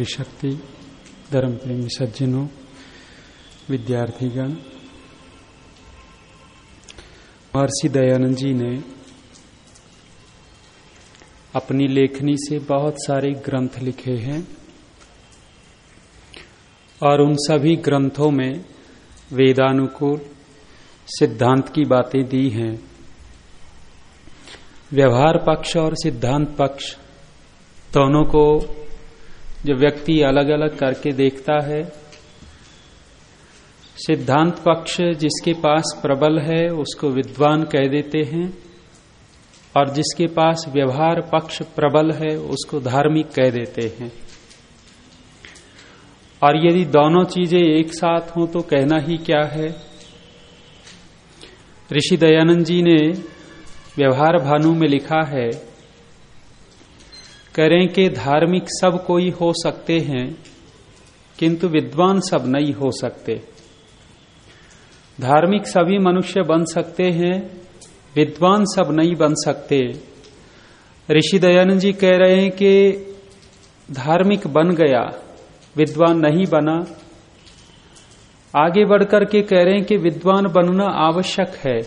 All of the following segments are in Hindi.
मातृशक्ति धर्म प्रेमी सज्जनों, विद्यार्थीगण। महर्षि दयानंद जी ने अपनी लेखनी से बहुत सारे ग्रंथ लिखे हैं और उन सभी ग्रंथों में वेदानुकूल सिद्धांत की बातें दी हैं। व्यवहार पक्ष और सिद्धांत पक्ष दोनों को जो व्यक्ति अलग अलग करके देखता है। सिद्धांत पक्ष जिसके पास प्रबल है, उसको विद्वान कह देते हैं। और जिसके पास व्यवहार पक्ष प्रबल है, उसको धार्मिक कह देते हैं। और यदि दोनों चीज़ें एक साथ हों तो कहना ही क्या है? ऋषि दयानंद जी ने व्यवहार भानु में लिखा है करें कि धार्मिक सब कोई हो सकते हैं, किंतु विद्वान सब नहीं हो सकते। धार्मिक सभी मनुष्य बन सकते हैं, विद्वान सब नहीं बन सकते। ऋषि दयानंद जी कह रहे हैं कि धार्मिक बन गया, विद्वान नहीं बना। आगे बढ़कर के कह रहे हैं कि विद्वान बनना आवश्यक है।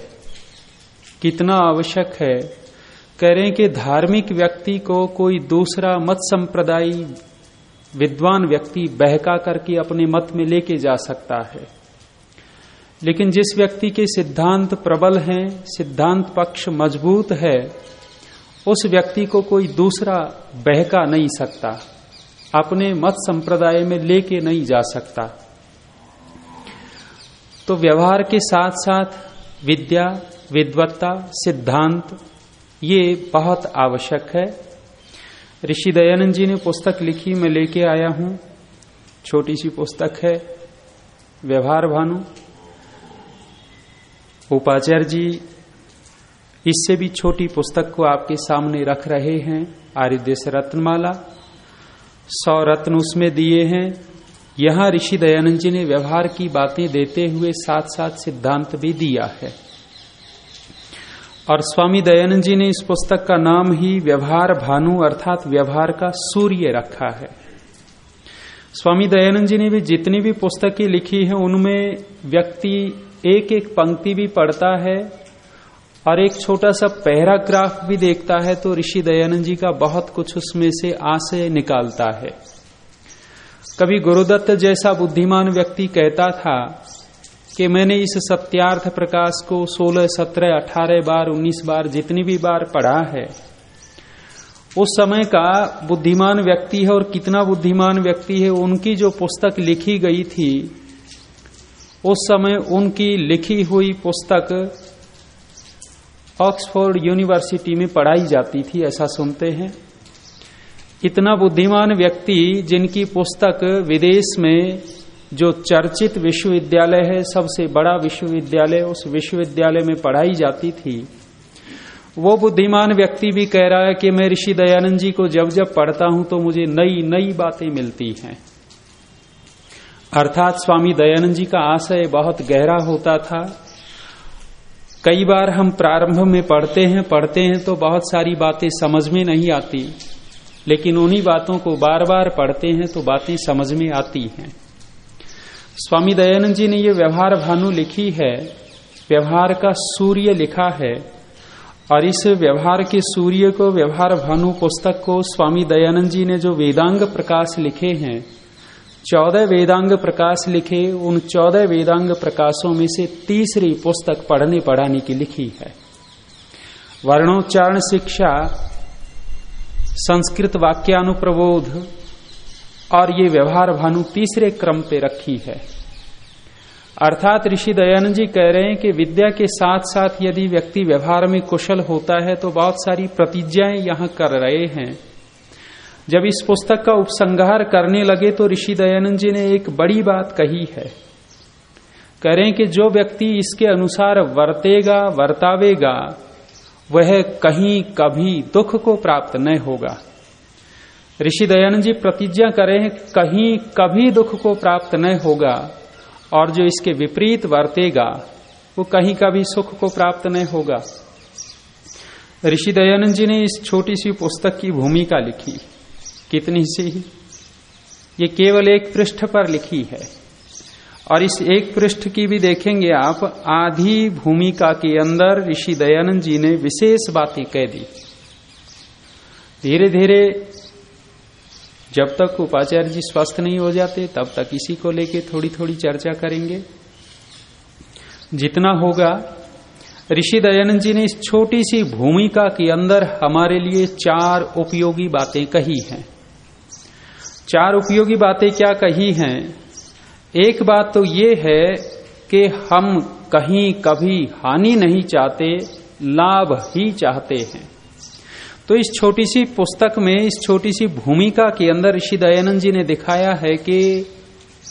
कितना आवश्यक है? कह रहे हैं कि धार्मिक व्यक्ति को कोई दूसरा मत संप्रदाय विद्वान व्यक्ति बहका करके अपने मत में लेके जा सकता है। लेकिन जिस व्यक्ति के सिद्धांत प्रबल हैं, सिद्धांत पक्ष मज़बूत है, उस व्यक्ति को कोई दूसरा बहका नहीं सकता, अपने मत संप्रदाय में लेके नहीं जा सकता। तो व्यवहार के साथ साथ विद्या, विद्वत्ता, सिद्धांत ये बहुत आवश्यक है। ऋषि दयानंद जी ने पुस्तक लिखी, मैं लेके आया हूँ। छोटी सी पुस्तक है, व्यवहार भानु। उपाचार्य जी इससे भी छोटी पुस्तक को आपके सामने रख रहे हैं आर्यदेश रत्नमाला। सौ रत्न उसमें दिए हैं। यहाँ ऋषि दयानंद जी ने व्यवहार की बातें देते हुए साथ साथ सिद्धांत भी दिया है। और स्वामी दयानंद जी ने इस पुस्तक का नाम ही व्यवहार भानु अर्थात व्यवहार का सूर्य रखा है। स्वामी दयानंद जी ने भी जितनी भी पुस्तकें लिखी हैं, उनमें व्यक्ति एक एक पंक्ति भी पढ़ता है और एक छोटा सा पैराग्राफ भी देखता है तो ऋषि दयानंद जी का बहुत कुछ उसमें से आशय निकालता है। कभी गुरुदत्त जैसा बुद्धिमान व्यक्ति कहता था कि मैंने इस सत्यार्थ प्रकाश को 16, 17, 18 बार 19 बार जितनी भी बार पढ़ा है उस समय का बुद्धिमान व्यक्ति है और कितना बुद्धिमान व्यक्ति है उनकी जो पुस्तक लिखी गई थी उस समय उनकी लिखी हुई पुस्तक ऑक्सफोर्ड यूनिवर्सिटी में पढ़ाई जाती थी ऐसा सुनते हैं। इतना बुद्धिमान व्यक्ति जिनकी पुस्तक विदेश में जो चर्चित विश्वविद्यालय है, सबसे बड़ा विश्वविद्यालय, उस विश्वविद्यालय में पढ़ाई जाती थी। वो बुद्धिमान व्यक्ति भी कह रहा है कि मैं ऋषि दयानंद जी को जब जब पढ़ता हूँ तो मुझे नई नई बातें मिलती हैं। अर्थात स्वामी दयानंद जी का आशय बहुत गहरा होता था। कई बार हम प्रारंभ में पढ़ते हैं पढ़ते हैं तो बहुत सारी बातें समझ में नहीं आती। लेकिन उन्हीं बातों को बार बार पढ़ते हैं तो बातें समझ में आती हैं। स्वामी दयानंद जी ने ये व्यवहार भानु लिखी है। व्यवहार का सूर्य लिखा है और इस व्यवहार के सूर्य को, व्यवहार भानु पुस्तक को स्वामी दयानंद जी ने जो वेदांग प्रकाश लिखे हैं, चौदह वेदांग प्रकाश लिखे, उन चौदह वेदांग प्रकाशों में से तीसरी पुस्तक पढ़ने पढ़ाने की लिखी है। वर्णोच्चारण शिक्षा, संस्कृत वाक्यानुप्रबोध और ये व्यवहार भानु तीसरे क्रम पे रखी है। अर्थात ऋषि दयानंद जी कह रहे हैं कि विद्या के साथ साथ यदि व्यक्ति व्यवहार में कुशल होता है तो बहुत सारी प्रतिज्ञाएँ यहाँ कर रहे हैं। जब इस पुस्तक का उपसंहार करने लगे तो ऋषि दयानंद जी ने एक बड़ी बात कही है। करें कि जो व्यक्ति इसके अनुसार वर्तेगा, वर्तावेगा, वह कहीं कभी दुख को प्राप्त न होगा। ऋषि दयानंद जी प्रतिज्ञा करें कहीं कभी दुख को प्राप्त न होगा, और जो इसके विपरीत वर्तेगा, वो कहीं कभी सुख को प्राप्त न होगा। ऋषि दयानंद जी ने इस छोटी सी पुस्तक की भूमिका लिखी। कितनी सी? ये केवल एक पृष्ठ पर लिखी है। और इस एक पृष्ठ की भी देखेंगे आप, आधी भूमिका के अंदर ऋषि दयानंद जी ने विशेष बातें कह दी। धीरे धीरे जब तक उपाचार्य जी स्वस्थ नहीं हो जाते, तब तक इसी को लेके थोड़ी थोड़ी चर्चा करेंगे। जितना होगा, ऋषि दयानंद जी ने इस छोटी सी भूमिका के अंदर हमारे लिए चार उपयोगी बातें कही हैं। चार उपयोगी बातें क्या कही हैं? एक बात तो ये है कि हम कहीं कभी हानि नहीं चाहते, लाभ ही चाहते हैं। तो इस छोटी सी पुस्तक में, इस छोटी सी भूमिका के अंदर ऋषि दयानंद जी ने दिखाया है कि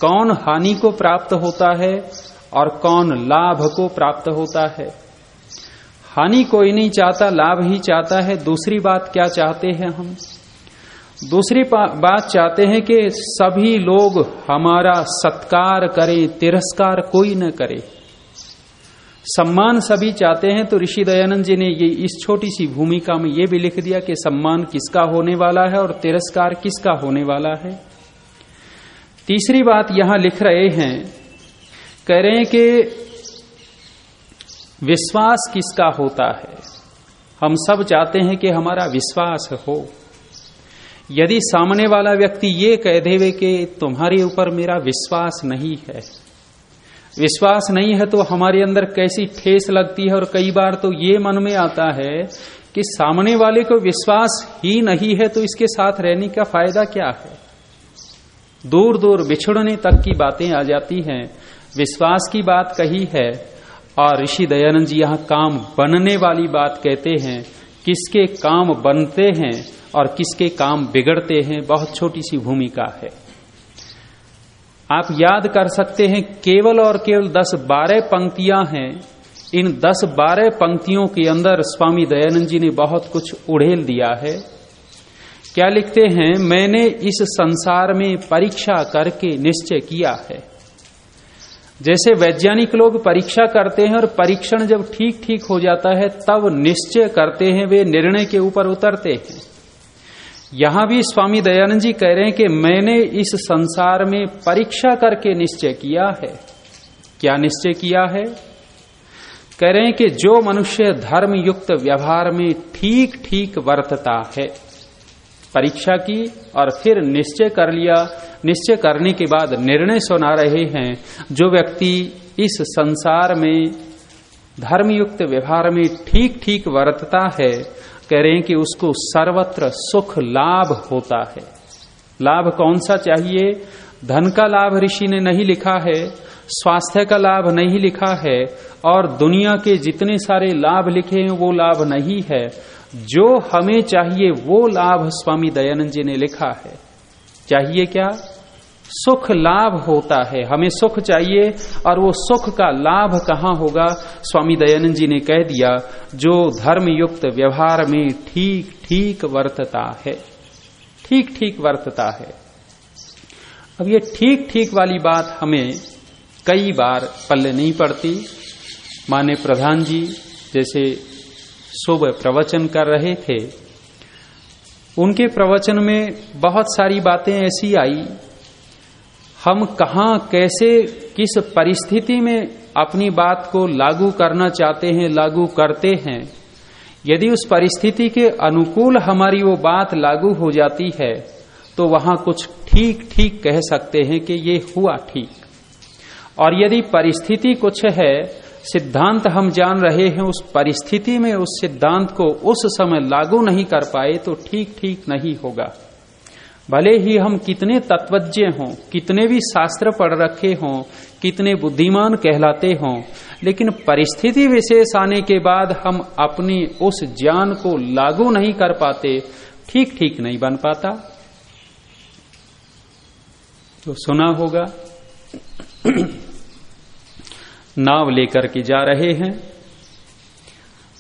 कौन हानि को प्राप्त होता है और कौन लाभ को प्राप्त होता है। हानि कोई नहीं चाहता, लाभ ही चाहता है। दूसरी बात क्या चाहते हैं हम? दूसरी बात चाहते हैं कि सभी लोग हमारा सत्कार करें, तिरस्कार कोई न करे। सम्मान सभी चाहते हैं तो ऋषि दयानंद जी ने ये इस छोटी सी भूमिका में ये भी लिख दिया कि सम्मान किसका होने वाला है और तिरस्कार किसका होने वाला है। तीसरी बात यहाँ लिख रहे हैं, कह रहे हैं कि विश्वास किसका होता है? हम सब चाहते हैं कि हमारा विश्वास हो। यदि सामने वाला व्यक्ति ये कह देवे कि तुम्हारे ऊपर मेरा विश्वास नहीं है विश्वास नहीं है तो हमारे अंदर कैसी ठेस लगती है? और कई बार तो ये मन में आता है कि सामने वाले को विश्वास ही नहीं है तो इसके साथ रहने का फ़ायदा क्या है? दूर दूर बिछड़ने तक की बातें आ जाती हैं। विश्वास की बात कही है। और ऋषि दयानंद जी यहाँ काम बनने वाली बात कहते हैं। किसके काम बनते हैं और किसके काम बिगड़ते हैं? बहुत छोटी सी भूमिका है। आप याद कर सकते हैं, केवल और केवल दस बारह पंक्तियाँ हैं। इन दस बारह पंक्तियों के अंदर स्वामी दयानंद जी ने बहुत कुछ उड़ेल दिया है। क्या लिखते हैं, मैंने इस संसार में परीक्षा करके निश्चय किया है। जैसे वैज्ञानिक लोग परीक्षा करते हैं और परीक्षण जब ठीक ठीक हो जाता है, तब निश्चय करते हैं, वे निर्णय के ऊपर उतरते हैं। यहाँ भी स्वामी दयानंद जी कह रहे हैं कि मैंने इस संसार में परीक्षा करके निश्चय किया है। क्या निश्चय किया है? कह रहे हैं कि जो मनुष्य धर्म युक्त व्यवहार में ठीक ठीक वर्तता है, परीक्षा की और फिर निश्चय कर लिया, निश्चय करने के बाद निर्णय सुना रहे हैं, जो व्यक्ति इस संसार में धर्मयुक्त व्यवहार में ठीक ठीक वर्तता है कह रहे हैं कि उसको सर्वत्र सुख लाभ होता है। लाभ कौन सा चाहिए? धन का लाभ ऋषि ने नहीं लिखा है, स्वास्थ्य का लाभ नहीं लिखा है, और दुनिया के जितने सारे लाभ लिखे हैं, वो लाभ नहीं है। जो हमें चाहिए, वो लाभ स्वामी दयानंद जी ने लिखा है। चाहिए क्या? सुख लाभ होता है। हमें सुख चाहिए और वो सुख का लाभ कहाँ होगा? स्वामी दयानंद जी ने कह दिया, जो धर्म युक्त व्यवहार में ठीक ठीक वर्तता है। ठीक ठीक वर्तता है। अब ये ठीक ठीक वाली बात हमें कई बार पल्ले नहीं पड़ती। माने प्रधान जी जैसे शुभ प्रवचन कर रहे थे, उनके प्रवचन में बहुत सारी बातें ऐसी आई हम कहा, कैसे, किस परिस्थिति में अपनी बात को लागू करना चाहते हैं, लागू करते हैं? यदि उस परिस्थिति के अनुकूल हमारी वो बात लागू हो जाती है तो वहाँ कुछ ठीक ठीक कह सकते हैं कि ये हुआ ठीक। और यदि परिस्थिति कुछ है, सिद्धांत हम जान रहे हैं, उस परिस्थिति में उस सिद्धांत को उस समय लागू नहीं कर पाए तो ठीक ठीक नहीं होगा। भले ही हम कितने तत्वज्ञ हों, कितने भी शास्त्र पढ़ रखे हों, कितने बुद्धिमान कहलाते हों, लेकिन परिस्थिति विशेष आने के बाद हम अपनी उस ज्ञान को लागू नहीं कर पाते ठीक ठीक नहीं बन पाता। तो सुना होगा, नाव लेकर के जा रहे हैं।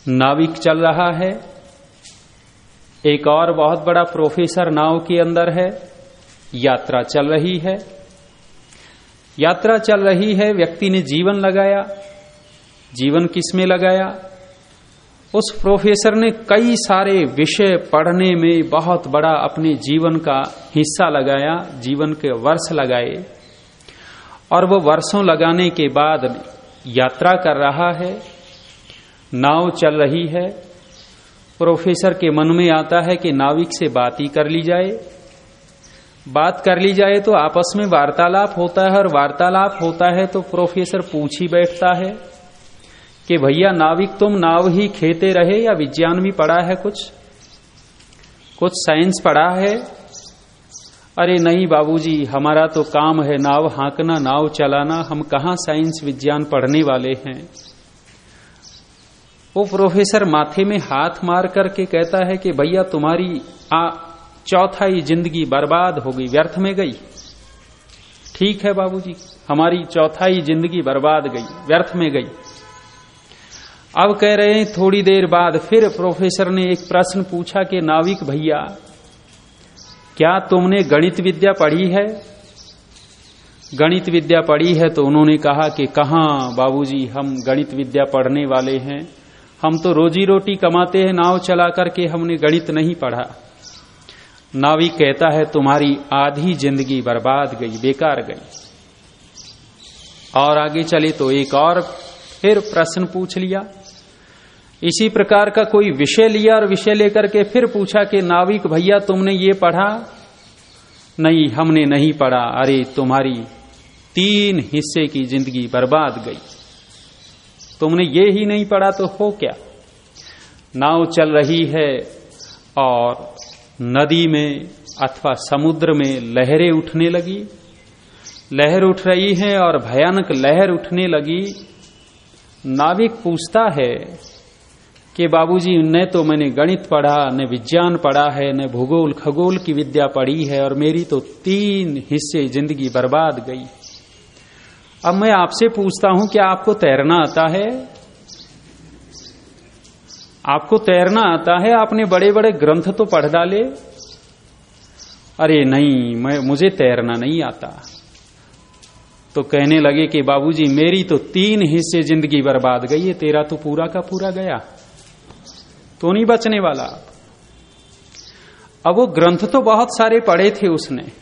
नाविक चल रहा है। एक और बहुत बड़ा प्रोफेसर नाव के अंदर है। यात्रा चल रही है। यात्रा चल रही है, व्यक्ति ने जीवन लगाया। जीवन किसमें लगाया? उस प्रोफेसर ने कई सारे विषय पढ़ने में बहुत बड़ा अपने जीवन का हिस्सा लगाया, जीवन के वर्ष लगाए। और वो वर्षों लगाने के बाद यात्रा कर रहा है। नाव चल रही है। प्रोफेसर के मन में आता है कि नाविक से बात ही कर ली जाए। बात कर ली जाए तो आपस में वार्तालाप होता है और वार्तालाप होता है तो प्रोफेसर पूछ ही बैठता है कि भैया, नाविक तुम नाव ही खेते रहे या विज्ञान भी पढ़ा है कुछ? कुछ साइंस पढ़ा है? अरे नहीं बाबूजी, हमारा तो काम है नाव हाँकना, नाव चलाना। हम कहा साइंस विज्ञान पढ़ने वाले हैं? वो प्रोफेसर माथे में हाथ मार करके कहता है कि भैया तुम्हारी आ चौथाई ज़िंदगी बर्बाद हो गई, व्यर्थ में गई। ठीक है बाबूजी, हमारी चौथाई ज़िंदगी बर्बाद गई, व्यर्थ में गई। अब कह रहे हैं, थोड़ी देर बाद फिर प्रोफेसर ने एक प्रश्न पूछा कि नाविक भैया, क्या तुमने गणित विद्या पढ़ी है? गणित विद्या पढ़ी है तो उन्होंने कहा कि कहा बाबूजी, हम गणित विद्या पढ़ने वाले हैं। हम तो रोजी रोटी कमाते हैं, नाव चला करके हमने गणित नहीं पढ़ा। नाविक कहता है, तुम्हारी आधी ज़िंदगी बर्बाद गई, बेकार गई। और आगे चले तो एक और फिर प्रश्न पूछ लिया। इसी प्रकार का कोई विषय लिया और विषय लेकर के फिर पूछा कि, नाविक भैया, तुमने ये पढ़ा? नहीं, हमने नहीं पढ़ा। अरे, तुम्हारी तीन हिस्से की ज़िंदगी बर्बाद गई। तुमने ये ही नहीं पढ़ा तो हो क्या? नाव चल रही है और नदी में अथवा समुद्र में लहरें उठने लगी। लहर उठ रही है और भयानक लहर उठने लगी। नाविक पूछता है कि बाबूजी, न तो मैंने गणित पढ़ा, न विज्ञान पढ़ा है, न भूगोल खगोल की विद्या पढ़ी है और मेरी तो तीन हिस्से ज़िंदगी बर्बाद गई। अब मैं आपसे पूछता हूँ, क्या आपको तैरना आता है? आपको तैरना आता है? आपने बड़े बड़े ग्रंथ तो पढ़ डाले? अरे नहीं, मैं, मुझे तैरना नहीं आता। तो कहने लगे कि बाबूजी, मेरी तो तीन हिस्से ज़िंदगी बर्बाद गई है, तेरा तो पूरा का पूरा गया। तो नहीं बचने वाला। अब वो ग्रंथ तो बहुत सारे पढ़े थे उसने।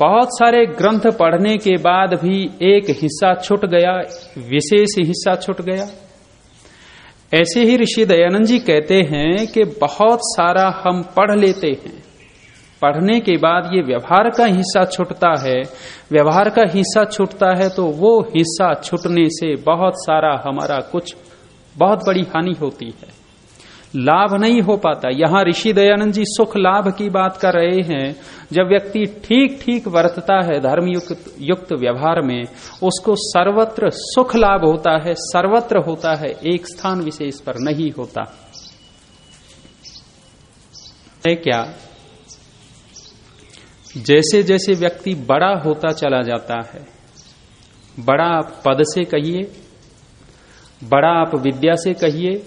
बहुत सारे ग्रंथ पढ़ने के बाद भी एक हिस्सा छूट गया, विशेष हिस्सा छूट गया। ऐसे ही ऋषि दयानंद जी कहते हैं कि बहुत सारा हम पढ़ लेते हैं। पढ़ने के बाद ये व्यवहार का हिस्सा छूटता है, व्यवहार का हिस्सा छूटता है तो वो हिस्सा छूटने से बहुत सारा हमारा कुछ बहुत बड़ी हानि होती है। लाभ नहीं हो पाता। यहाँ ऋषि दयानंद जी सुख लाभ की बात कर रहे हैं। जब व्यक्ति ठीक ठीक वर्तता है धर्म युक्त युक्त व्यवहार में, उसको सर्वत्र सुख लाभ होता है, सर्वत्र होता है, एक स्थान विशेष पर नहीं होता। है क्या? जैसे जैसे व्यक्ति बड़ा होता चला जाता है, बड़ा आप पद से कहिए, बड़ा आप विद्या से कहिए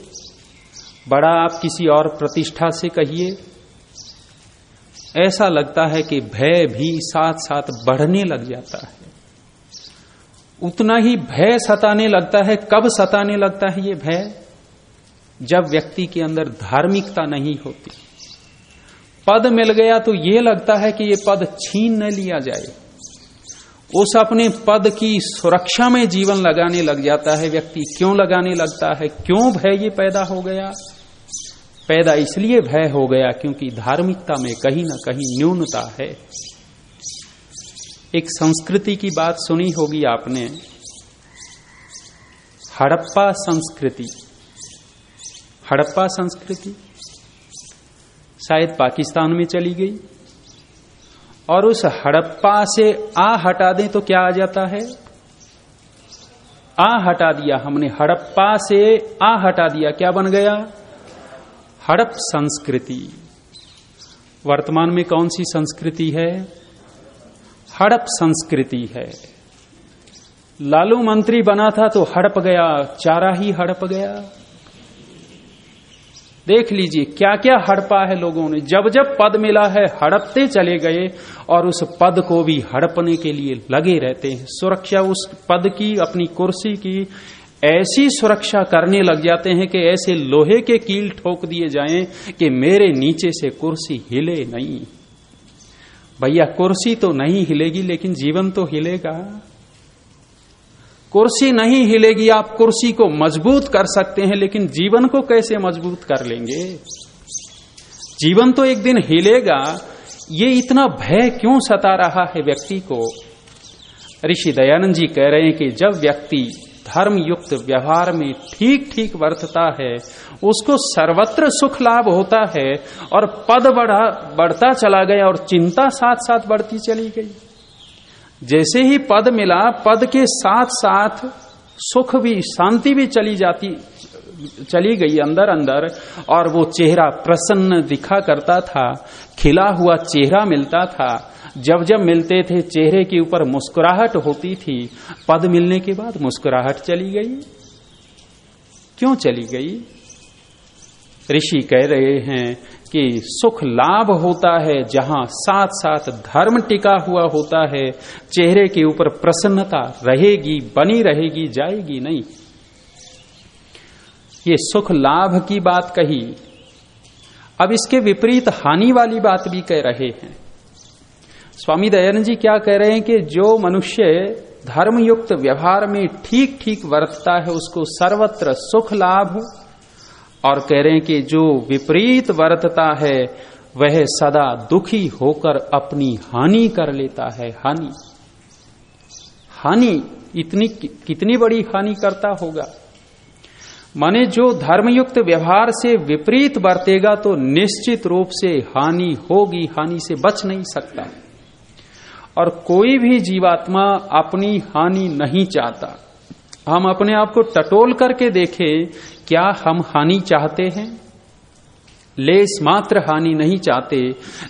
बड़ा आप किसी और प्रतिष्ठा से कहिए। ऐसा लगता है कि भय भी साथ साथ बढ़ने लग जाता है। उतना ही भय सताने लगता है, कब सताने लगता है ये भय? जब व्यक्ति के अंदर धार्मिकता नहीं होती। पद मिल गया तो ये लगता है कि ये पद छीन न लिया जाए। उस अपने पद की सुरक्षा में जीवन लगाने लग जाता है, व्यक्ति क्यों लगाने लगता है, क्यों भय ये पैदा हो गया? पैदा इसलिए भय हो गया क्योंकि धार्मिकता में कहीं ना कहीं न्यूनता है। एक संस्कृति की बात सुनी होगी आपने। हड़प्पा संस्कृति। हड़प्पा संस्कृति शायद पाकिस्तान में चली गई। और उस हड़प्पा से आ हटा दें तो क्या आ जाता है? आ हटा दिया हमने। हड़प्पा से आ हटा दिया। क्या बन गया? हड़प संस्कृति। वर्तमान में कौन सी संस्कृति है? हड़प संस्कृति है। लालू मंत्री बना था तो हड़प गया, चारा ही हड़प गया। देख लीजिए क्या क्या हड़पा है लोगों ने। जब जब पद मिला है, हड़पते चले गए और उस पद को भी हड़पने के लिए लगे रहते हैं। सुरक्षा उस पद की, अपनी कुर्सी की ऐसी सुरक्षा करने लग जाते हैं कि ऐसे लोहे के कील ठोक दिए जाएँ कि मेरे नीचे से कुर्सी हिले नहीं। भैया, कुर्सी तो नहीं हिलेगी, लेकिन जीवन तो हिलेगा। कुर्सी नहीं हिलेगी, आप कुर्सी को मज़बूत कर सकते हैं, लेकिन जीवन को कैसे मज़बूत कर लेंगे? जीवन तो एक दिन हिलेगा। ये इतना भय क्यों सता रहा है व्यक्ति को? ऋषि दयानंद जी कह रहे हैं कि जब व्यक्ति धर्म युक्त व्यवहार में ठीक ठीक वर्तता है, उसको सर्वत्र सुख लाभ होता है और पद बढ़ा, बढ़ता चला गया और चिंता साथ साथ बढ़ती चली गई। जैसे ही पद मिला, पद के साथ साथ सुख भी, शांति भी चली जाती, चली गई अंदर अंदर और वो चेहरा प्रसन्न दिखा करता था, खिला हुआ चेहरा मिलता था। जब जब मिलते थे चेहरे के ऊपर मुस्कुराहट होती थी, पद मिलने के बाद मुस्कुराहट चली गई। क्यों चली गई? ऋषि कह रहे हैं कि सुख लाभ होता है जहाँ साथ साथ धर्म टिका हुआ होता है। चेहरे के ऊपर प्रसन्नता रहेगी, बनी रहेगी, जाएगी नहीं। ये सुख लाभ की बात कही। अब इसके विपरीत हानि वाली बात भी कह रहे हैं। स्वामी दयानंद जी क्या कह रहे हैं कि जो मनुष्य धर्मयुक्त व्यवहार में ठीक ठीक वर्तता है, उसको सर्वत्र सुख लाभ और कह रहे हैं कि जो विपरीत वर्तता है, वह सदा दुखी होकर अपनी हानि कर लेता है। हानि। हानि इतनी कितनी बड़ी हानि करता होगा? माने जो धर्मयुक्त व्यवहार से विपरीत बरतेगा तो निश्चित रूप से हानि होगी, हानि से बच नहीं सकता। और कोई भी जीवात्मा अपनी हानि नहीं चाहता। हम अपने आप को टटोल करके देखें, क्या हम हानि चाहते हैं? लेस मात्र हानि नहीं चाहते,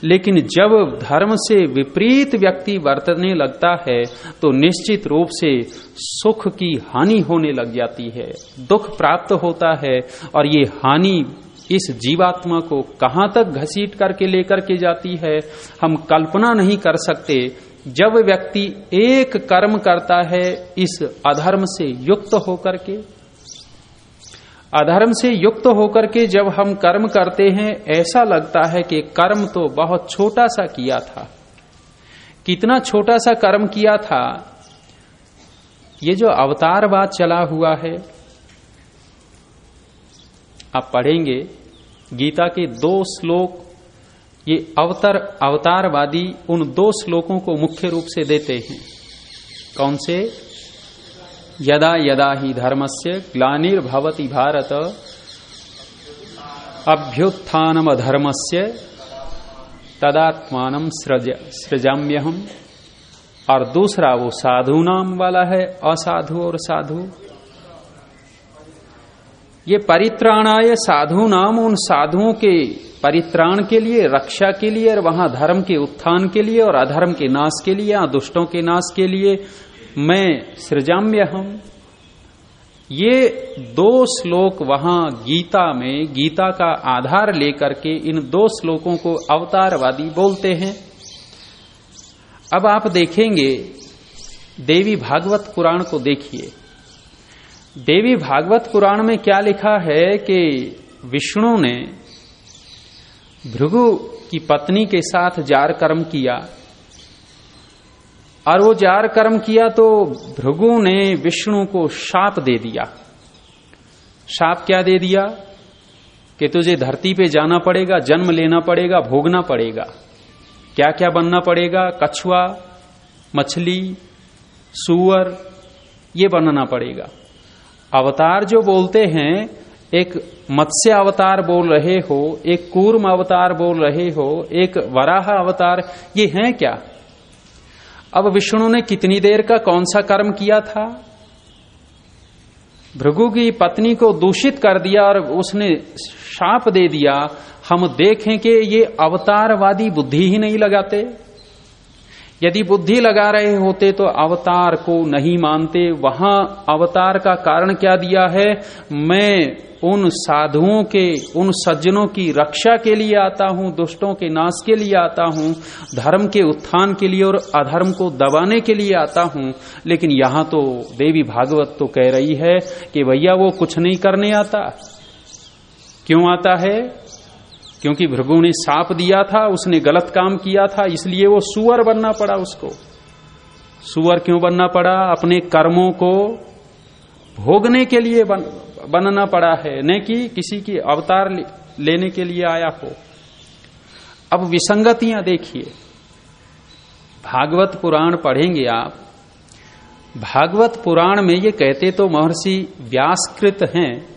लेकिन जब धर्म से विपरीत व्यक्ति वर्तने लगता है तो निश्चित रूप से सुख की हानि होने लग जाती है, दुख प्राप्त होता है, और ये हानि इस जीवात्मा को कहाँ तक घसीट करके लेकर के जाती है, हम कल्पना नहीं कर सकते जब व्यक्ति एक कर्म करता है, इस अधर्म से युक्त होकर के, अधर्म से युक्त होकर के जब हम कर्म करते हैं, ऐसा लगता है कि कर्म तो बहुत छोटा सा किया था। कितना छोटा सा कर्म किया था, ये जो अवतारवाद चला हुआ है, आप पढ़ेंगे, गीता के दो श्लोक ये अवतर, अवतारवादी उन दो श्लोकों को मुख्य रूप से देते हैं। कौन से? यदा यदा ही धर्मस्य ग्लानिर्भवति भारत, अभ्युत्थानम धर्मस्य तदात्मान सृज, सृजाम्यहम। और दूसरा वो साधु नाम वाला है, असाधु और साधु। ये परित्राणाय साधु नाम उन साधुओं के परित्राण के लिए, रक्षा के लिए, और वहाँ धर्म के उत्थान के लिए, और अधर्म के नाश के लिए दुष्टों के नाश के लिए मैं सृजाम्य हम ये दो श्लोक वहाँ गीता में, गीता का आधार लेकर के इन दो श्लोकों को अवतारवादी बोलते हैं। अब आप देखेंगे, देवी भागवत पुराण को देखिए। देवी भागवत पुराण में क्या लिखा है कि विष्णु ने भृगु की पत्नी के साथ जार कर्म किया। और वो जार कर्म किया तो भृगु ने विष्णु को शाप दे दिया। शाप क्या दे दिया? कि तुझे धरती पे जाना पड़ेगा, जन्म लेना पड़ेगा, भोगना पड़ेगा। क्या क्या बनना पड़ेगा? कछुआ, मछली, सुअर, ये बनना पड़ेगा। अवतार जो बोलते हैं, एक मत्स्य अवतार बोल रहे हो, एक कूर्म अवतार बोल रहे हो, एक वराह अवतार, ये है क्या? अब विष्णु ने कितनी देर का कौन सा कर्म किया था? भृगु की पत्नी को दूषित कर दिया और उसने शाप दे दिया। हम देखें कि ये अवतारवादी बुद्धि ही नहीं लगाते। यदि बुद्धि लगा रहे होते तो अवतार को नहीं मानते। वहाँ अवतार का कारण क्या दिया है? मैं उन साधुओं के, उन सज्जनों की रक्षा के लिए आता हूँ, दुष्टों के नाश के लिए आता हूँ, धर्म के उत्थान के लिए और अधर्म को दबाने के लिए आता हूँ। लेकिन यहाँ तो देवी भागवत तो कह रही है कि भैया वो कुछ नहीं करने आता। क्यों आता है? क्योंकि भृगु ने साप दिया था उसने गलत काम किया था इसलिए वो सुअर बनना पड़ा उसको। सुअर क्यों बनना पड़ा? अपने कर्मों को भोगने के लिए बन, बनना पड़ा है न कि किसी की अवतार लेने के लिए आया हो। अब विसंगतियाँ देखिए। भागवत पुराण पढ़ेंगे आप। भागवत पुराण में ये कहते तो महर्षि व्यासकृत हैं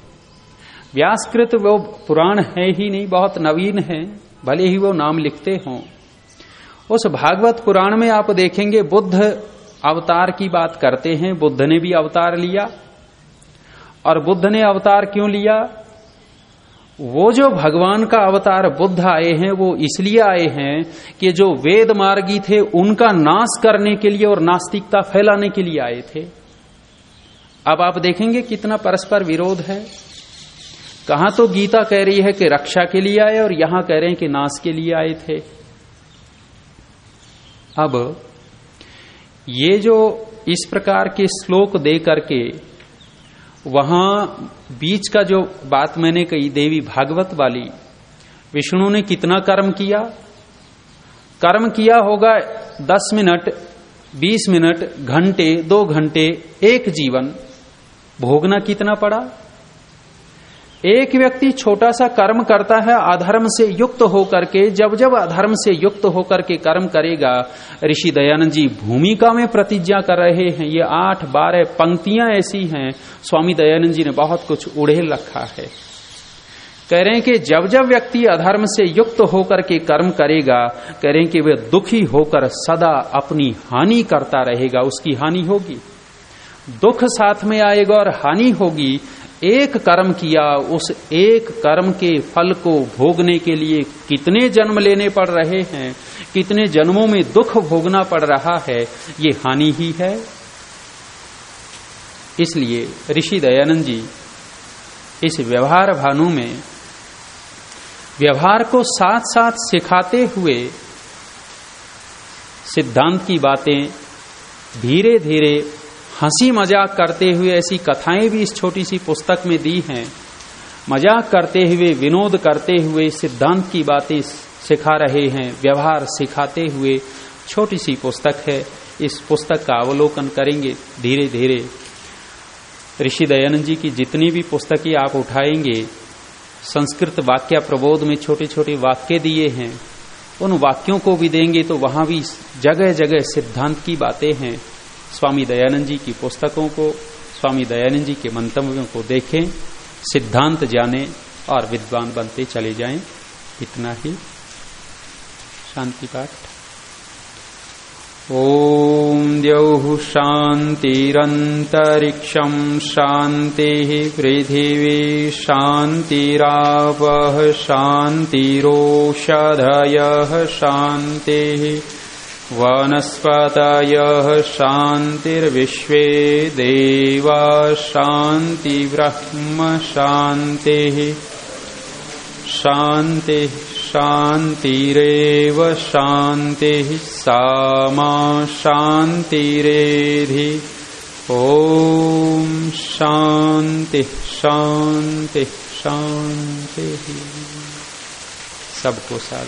व्यासकृत वो पुराण है ही नहीं, बहुत नवीन है, भले ही वो नाम लिखते हों। उस भागवत पुराण में आप देखेंगे बुद्ध अवतार की बात करते हैं, बुद्ध ने भी अवतार लिया। और बुद्ध ने अवतार क्यों लिया? वो जो भगवान का अवतार बुद्ध आए हैं, वो इसलिए आए हैं कि जो वेद मार्गी थे, उनका नाश करने के लिए और नास्तिकता फैलाने के लिए आए थे। अब आप देखेंगे कितना परस्पर विरोध है। कहाँ तो गीता कह रही है कि रक्षा के लिए आए और यहाँ कह रहे हैं कि नाश के लिए आए थे। अब ये जो इस प्रकार के श्लोक दे करके वहाँ बीच का जो बात मैंने कही, देवी भागवत वाली, विष्णु ने कितना कर्म किया? कर्म किया होगा दस मिनट, बीस मिनट, घंटे, दो घंटे, एक जीवन। भोगना कितना पड़ा? एक व्यक्ति छोटा सा कर्म करता है, अधर्म से युक्त होकर के, जब जब अधर्म से युक्त होकर के कर्म करेगा, ऋषि दयानंद जी भूमिका में प्रतिज्ञा कर रहे हैं। ये आठ बारह पंक्तियाँ ऐसी हैं। स्वामी दयानंद जी ने बहुत कुछ उड़ेल रखा है। कह रहे हैं कि जब जब व्यक्ति अधर्म से युक्त होकर के कर्म करेगा, कह रहे हैं कि वह दुखी होकर सदा अपनी हानि करता रहेगा। उसकी हानि होगी। दुख साथ में आएगा और हानि होगी। एक कर्म किया, उस एक कर्म के फल को भोगने के लिए कितने जन्म लेने पड़ रहे हैं, कितने जन्मों में दुख भोगना पड़ रहा है, ये हानि ही है। इसलिए ऋषि दयानंद जी, इस व्यवहार भानु में, व्यवहार को साथ साथ सिखाते हुए, सिद्धांत की बातें धीरे धीरे हँसी मज़ाक करते हुए ऐसी कथाएँ भी इस छोटी सी पुस्तक में दी हैं। मज़ाक करते हुए, विनोद करते हुए, सिद्धांत की बातें सिखा रहे हैं। व्यवहार सिखाते हुए छोटी सी पुस्तक है। इस पुस्तक का अवलोकन करेंगे धीरे धीरे ऋषि दयानंद जी की जितनी भी पुस्तकें आप उठाएँगे, संस्कृत वाक्य प्रबोध में छोटे छोटे वाक्य दिए हैं। उन वाक्यों को भी देंगे तो वहाँ भी जगह जगह सिद्धांत की बातें हैं। स्वामी दयानंद जी की पुस्तकों को, स्वामी दयानंद जी के मंतव्यों को देखें, सिद्धांत जाने और विद्वान बनते चले जाएँ। इतना ही। शांति पाठ ॐ द्यौः शान्तिरन्तरिक्षम् शान्तिः पृथिवी शान्तिरापः शान्तिरोषधयः शान्तिः वनस्पतयः शान्तिर्विश्वे देवा शान्तिब्रह्म शान्तिः शान्तिः शान्तिरेव शान्तिः सा मा शान्तिरेधि ॐ शान्तिः शान्तिः शान्तिः सबको सारा